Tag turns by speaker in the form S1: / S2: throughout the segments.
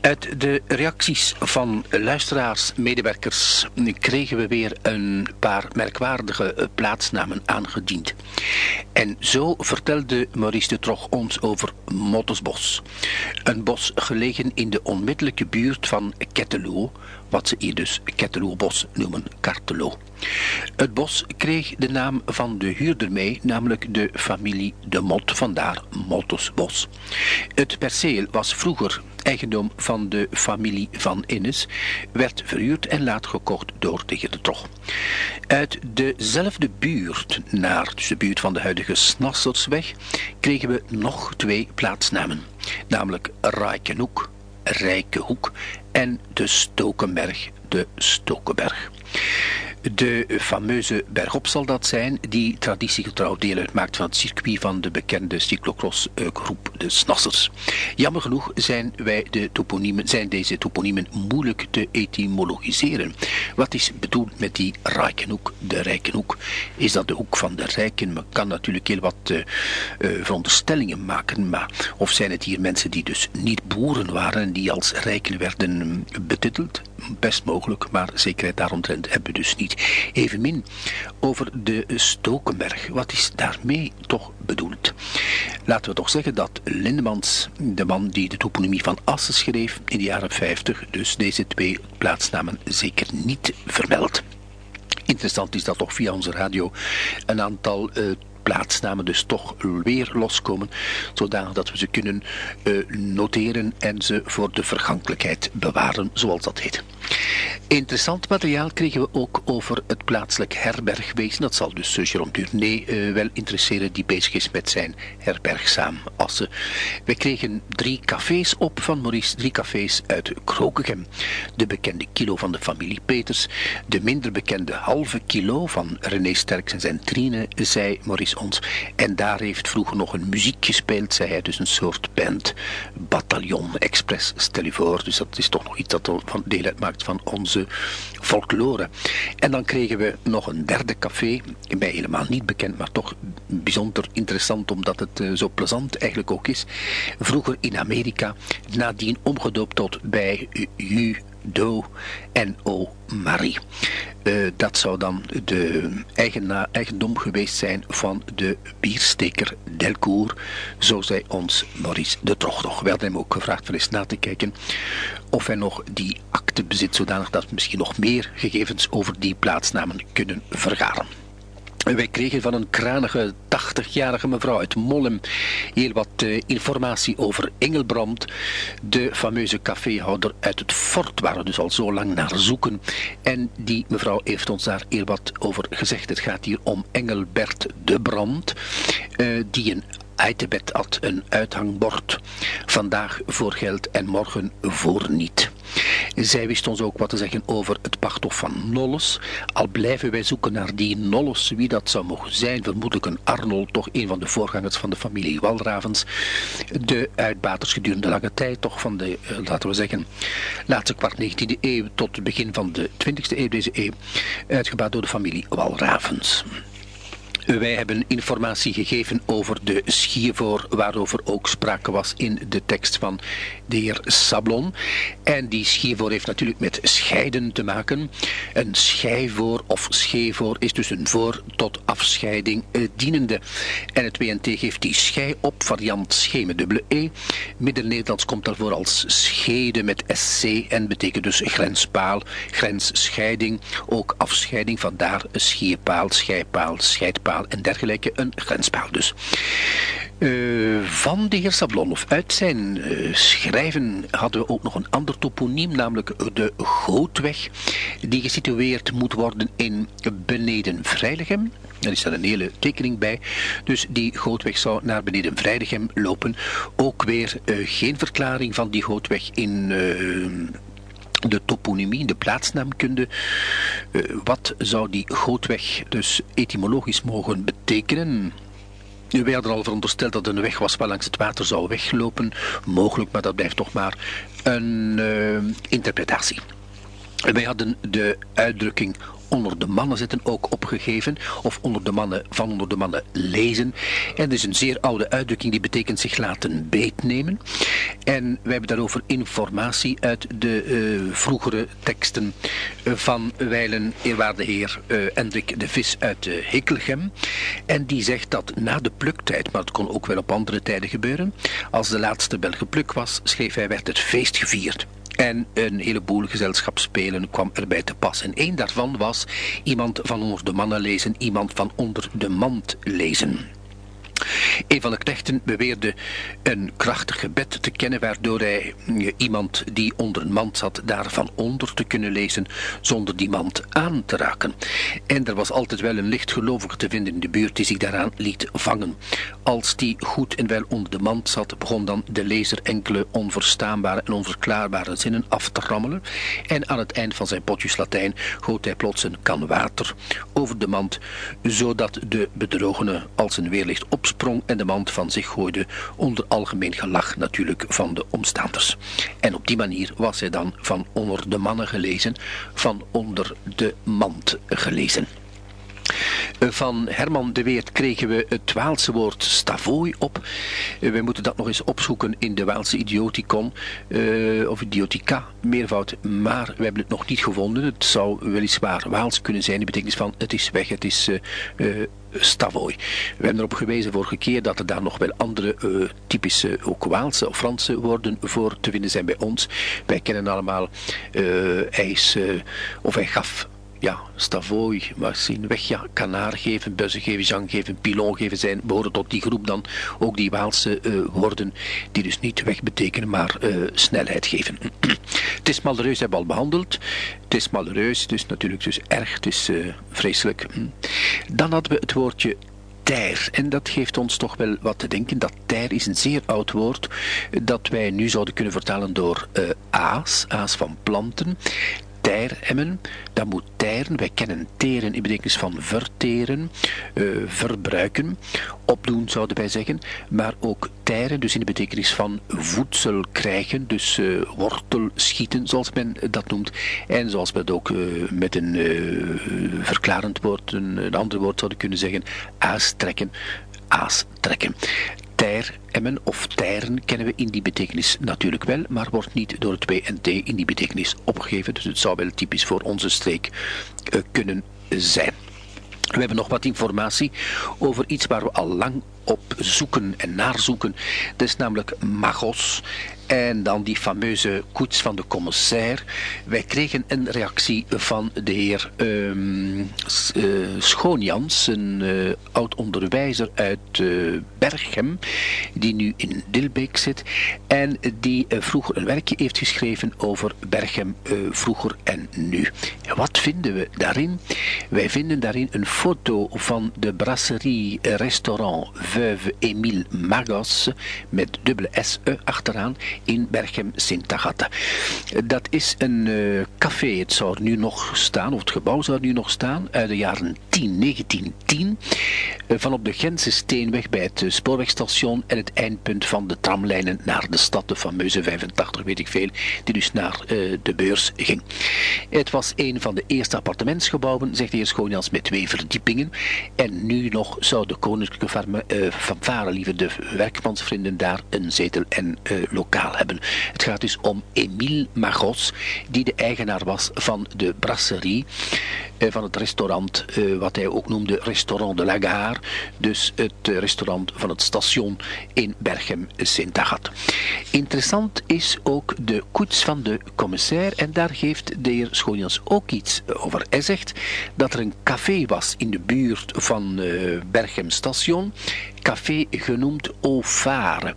S1: Uit de reacties van luisteraars, medewerkers, kregen we weer een paar merkwaardige plaatsnamen aangediend. En zo vertelde Maurice de Trog ons over Mottesbos. Een bos gelegen in de onmiddellijke buurt van Ketteloo, wat ze hier dus Ketteloobos noemen, Cartelo. Het bos kreeg de naam van de huurder mee, namelijk de familie de Mot, vandaar Mottesbos. Het perceel was vroeger eigendom van de familie van Innes, werd verhuurd en laat gekocht door de de Trog. Uit dezelfde buurt, naar dus de buurt van de huidige Snassersweg, kregen we nog twee plaatsnamen, namelijk Rijkenhoek, Rijkehoek en de Stokenberg, de Stokenberg. De fameuze bergop zal dat zijn, die traditiegetrouw deel uitmaakt van het circuit van de bekende cyclocrossgroep de Snassers. Jammer genoeg zijn, wij de toponiemen, zijn deze toponiemen moeilijk te etymologiseren. Wat is bedoeld met die Rijkenhoek, de Rijkenhoek? Is dat de hoek van de rijken? Men kan natuurlijk heel wat uh, uh, veronderstellingen maken, maar of zijn het hier mensen die dus niet boeren waren en die als rijken werden betiteld? Best mogelijk, maar zekerheid daaromtrent hebben we dus niet. Evenmin over de Stokenberg. Wat is daarmee toch bedoeld? Laten we toch zeggen dat Lindemans, de man die de toponymie van Assen schreef in de jaren 50, dus deze twee plaatsnamen zeker niet vermeldt. Interessant is dat toch via onze radio een aantal uh, plaatsnamen dus toch weer loskomen, zodanig dat we ze kunnen uh, noteren en ze voor de vergankelijkheid bewaren, zoals dat heet. Interessant materiaal kregen we ook over het plaatselijk herbergwezen. Dat zal dus Jérôme Durné uh, wel interesseren, die bezig is met zijn herbergzaam Assen. We kregen drie cafés op van Maurice, drie cafés uit Krokegem. De bekende kilo van de familie Peters, de minder bekende halve kilo van René Sterks en zijn Trine, zei Maurice ons. En daar heeft vroeger nog een muziek gespeeld, zei hij, dus een soort band, Bataljon Express, stel je voor. Dus dat is toch nog iets dat van deel uitmaakt van onze folklore. En dan kregen we nog een derde café, mij helemaal niet bekend, maar toch bijzonder interessant omdat het uh, zo plezant eigenlijk ook is. Vroeger in Amerika, nadien omgedoopt tot bij U Do en O Marie. Uh, dat zou dan de eigen eigendom geweest zijn van de biersteker Delcourt, zo zei ons Maurice de Trog nog. We hadden hem ook gevraagd van eens na te kijken of hij nog die akte bezit, zodanig dat we misschien nog meer gegevens over die plaatsnamen kunnen vergaren. Wij kregen van een kranige 80-jarige mevrouw uit Mollem heel wat uh, informatie over Engelbrand, de fameuze caféhouder uit het fort, waar we dus al zo lang naar zoeken. En die mevrouw heeft ons daar heel wat over gezegd. Het gaat hier om Engelbert de Brand, uh, die een Eitebed had een uithangbord. Vandaag voor geld en morgen voor niet. Zij wist ons ook wat te zeggen over het pachthof van Nolles. Al blijven wij zoeken naar die Nolles, wie dat zou mogen zijn. Vermoedelijk een Arnold, toch een van de voorgangers van de familie Walravens. De uitbaters gedurende lange tijd, toch van de, uh, laten we zeggen, laatste kwart 19e eeuw tot het begin van de 20e eeuw deze eeuw. Uitgebaat door de familie Walravens. Wij hebben informatie gegeven over de schiervoor, waarover ook sprake was in de tekst van de heer Sablon. En die schiervoor heeft natuurlijk met scheiden te maken. Een schijvoor of scheevoor is dus een voor tot afscheiding eh, dienende. En het WNT geeft die schij op, variant schee met dubbele E. Midden-Nederlands komt daarvoor als schede met SC en betekent dus grenspaal, grensscheiding, ook afscheiding, vandaar schierpaal, schijpaal, scheidpaal en dergelijke een grenspaal dus. Uh, van de heer Sablon, of uit zijn uh, schrijven, hadden we ook nog een ander toponiem, namelijk de Gootweg, die gesitueerd moet worden in beneden Vrijligem. Er is daar een hele tekening bij. Dus die gootweg zou naar beneden Vrijligem lopen. Ook weer uh, geen verklaring van die gootweg in de toponymie, de plaatsnaamkunde. Uh, wat zou die gootweg dus etymologisch mogen betekenen? Wij hadden al verondersteld dat een weg was waar langs het water zou weglopen. Mogelijk, maar dat blijft toch maar een uh, interpretatie. Wij hadden de uitdrukking onder de mannen zitten ook opgegeven. Of onder de mannen, van onder de mannen lezen. En dat is een zeer oude uitdrukking die betekent zich laten beetnemen. En wij hebben daarover informatie uit de uh, vroegere teksten uh, van wijlen eerwaarde heer uh, Hendrik de Vis uit uh, Hikkelgem. En die zegt dat na de pluktijd, maar het kon ook wel op andere tijden gebeuren, als de laatste bel geplukt was, schreef hij, werd het feest gevierd. En een heleboel gezelschapsspelen kwam erbij te pas. En één daarvan was iemand van onder de mannen lezen, iemand van onder de mand lezen. Een van de knechten beweerde een krachtig gebed te kennen, waardoor hij eh, iemand die onder een mand zat daarvan onder te kunnen lezen, zonder die mand aan te raken. En er was altijd wel een lichtgelovige te vinden in de buurt die zich daaraan liet vangen. Als die goed en wel onder de mand zat, begon dan de lezer enkele onverstaanbare en onverklaarbare zinnen af te rammelen. En aan het eind van zijn potjes Latijn goot hij plots een kan water over de mand, zodat de bedrogene als een weerlicht opsprong en de mand van zich gooide onder algemeen gelach natuurlijk van de omstanders. En op die manier was hij dan van onder de mannen gelezen, van onder de mand gelezen. Van Herman de Weert kregen we het Waalse woord stavooi op. We moeten dat nog eens opzoeken in de Waalse idioticon, uh, of idiotica, meervoud, maar we hebben het nog niet gevonden. Het zou weliswaar Waals kunnen zijn, de betekenis van het is weg, het is Stavoy. We hebben erop gewezen vorige keer dat er daar nog wel andere uh, typische, ook Waalse of Franse woorden voor te vinden zijn bij ons. Wij kennen allemaal uh, ijs, uh, of hij gaf ja, Stavoy, Marcin, wegja, kanaar geven, bussen geven, jang geven, pilon geven zijn, behoren tot die groep dan ook die Waalse woorden die dus niet weg betekenen, maar snelheid geven. het is malheureus hebben we al behandeld. Het is malheureus, dus natuurlijk dus erg, het is vreselijk. Dan hadden we het woordje Ter. En dat geeft ons toch wel wat te denken. Dat ter is een zeer oud woord dat wij nu zouden kunnen vertalen door uh, aas, aas van planten teiremmen, dat moet teiren. Wij kennen teren in betekenis van verteren, uh, verbruiken, opdoen zouden wij zeggen, maar ook teiren, dus in de betekenis van voedsel krijgen, dus uh, wortel schieten, zoals men dat noemt. En zoals we het ook met een verklarend woord, een, een ander woord zouden kunnen zeggen, aastrekken, aas trekken. Teiremmen of teiren kennen we in die betekenis natuurlijk wel, maar wordt niet door het W en T in die betekenis opgegeven. Dus het zou wel typisch voor onze streek uh, kunnen zijn. We hebben nog wat informatie over iets waar we al lang op zoeken en naar zoeken. Dat is namelijk Magos en dan die fameuze koets van de commissaire. Wij kregen een reactie van de heer um, uh, Schoonjans, een uh, oud onderwijzer uit uh, Berchem, die nu in Dilbeek zit. En die vroeger een werkje heeft geschreven over Berchem vroeger en nu. En wat vinden we daarin? Wij vinden daarin een foto van de brasserie restaurant Veuve Emile Magos met dubbele SE achteraan in Berchem Sint-Agatha. Dat is een uh, café, het zou nu nog staan, of het gebouw zou nu nog staan, uit de jaren 10, 1910. Uh, van op de Gentse Steenweg bij het uh, spoorwegstation en het eindpunt van de tramlijnen naar de stad, de fameuze 85 weet ik veel, die dus naar de beurs ging. Het was een van de eerste appartementsgebouwen, zegt de heer Schoonjans, met twee verdiepingen. En nu nog zou de koninklijke fanfare, liever de werkmansvrienden, daar een zetel en lokaal hebben. Het gaat dus om Emile Magos, die de eigenaar was van de brasserie, eh, van het restaurant, eh, wat hij ook noemde Restaurant de la Gare, dus het eh, restaurant van het station in Berchem-Sint-Agat. Interessant is ook de koets van de commissaire en daar geeft de heer ook iets over. Hij zegt dat er een café was in de buurt van uh, Berchem station, café genoemd Ofare.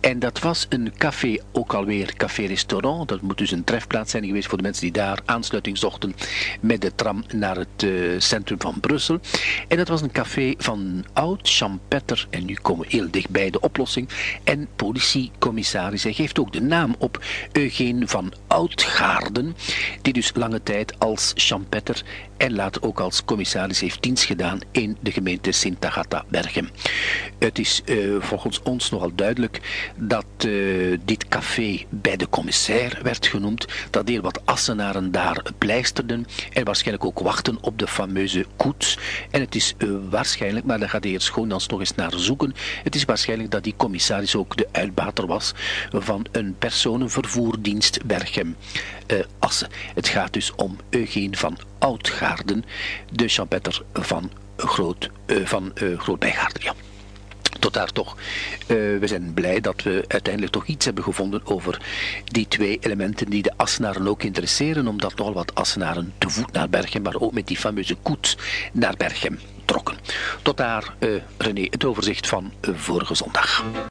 S1: En dat was een café, ook alweer café-restaurant, dat moet dus een trefplaats zijn geweest voor de mensen die daar aansluiting zochten met de tram naar het uh, centrum van Brussel. En dat was een café van oud Champetter, en nu komen we heel dichtbij de oplossing, en politiecommissaris. Hij geeft ook de naam op Eugene van Oudgaarden, die dus lange tijd als Champetter en later ook als commissaris heeft dienst gedaan in de gemeente Sint-Agatha-Bergen. Het is uh, volgens ons nogal duidelijk dat uh, dit café bij de commissaire werd genoemd, dat heel wat Assenaren daar pleisterden en waarschijnlijk ook wachten op de fameuze koets. En het is uh, waarschijnlijk, maar daar gaat de heer Schoonans nog eens naar zoeken, het is waarschijnlijk dat die commissaris ook de uitbater was van een personenvervoerdienst Berchem Assen. Het gaat dus om Eugene van Oudgaarden, de champetter van Groot, van Groot-Bijgaarden. Ja tot daar toch. Uh, we zijn blij dat we uiteindelijk toch iets hebben gevonden over die twee elementen die de Assenaren ook interesseren, omdat nogal wat Assenaren te voet naar Berchem, maar ook met die fameuze koets naar Berchem trokken. Tot daar, uh, René, het overzicht van uh, vorige zondag.